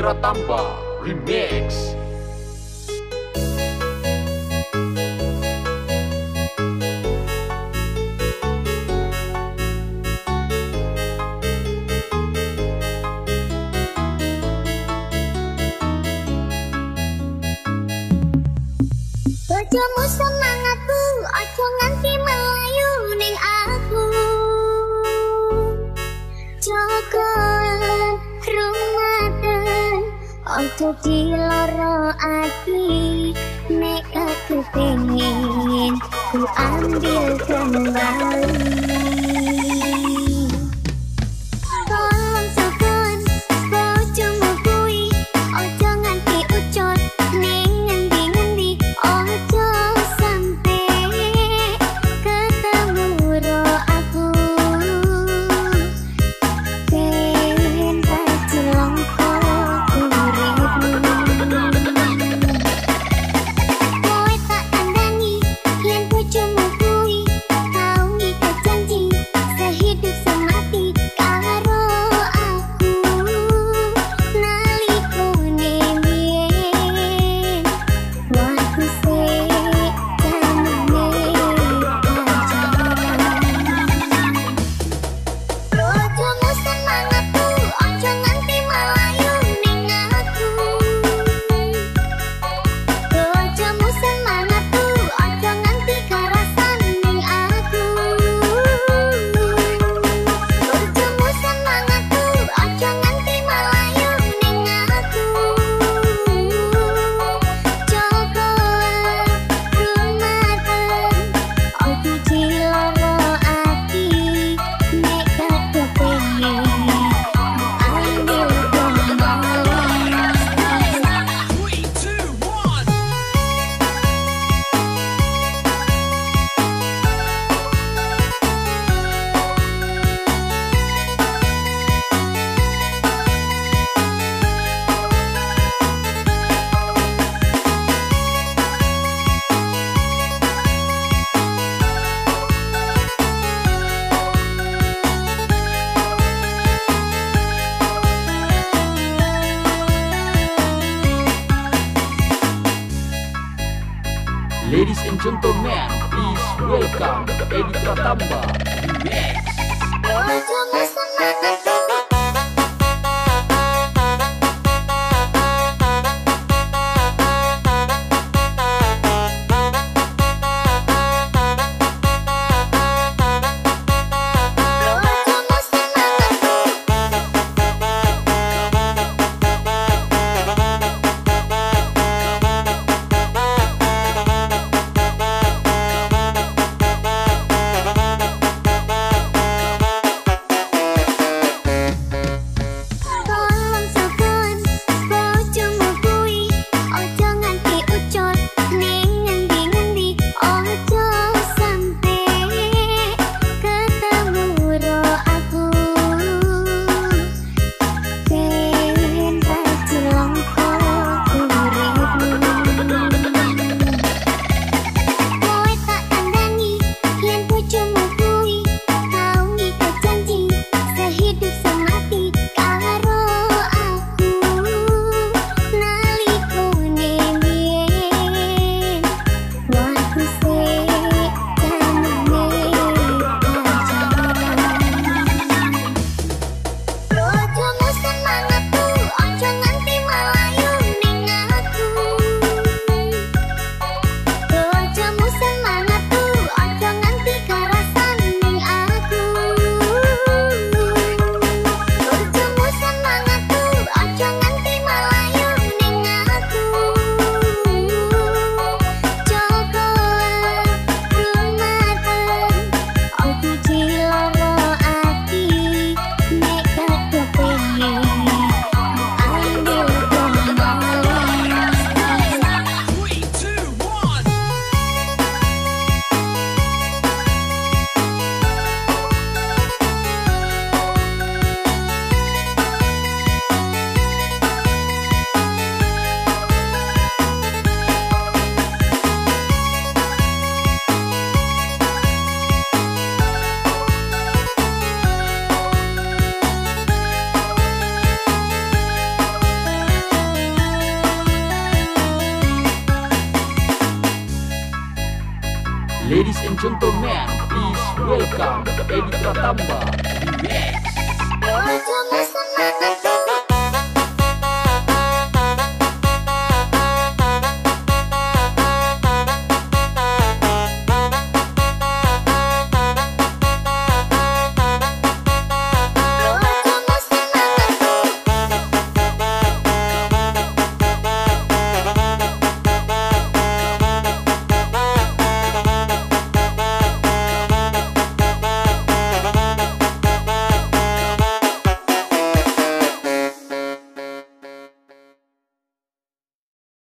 Indra Tamba Remix. Bojomu semangat Ojo di loro ati Nek aku pengen Ku ambil kembali. Ladies and gentlemen, please welcome Edi Pratamba Remix. Gentlemen, please welcome Edi Pratamba semangat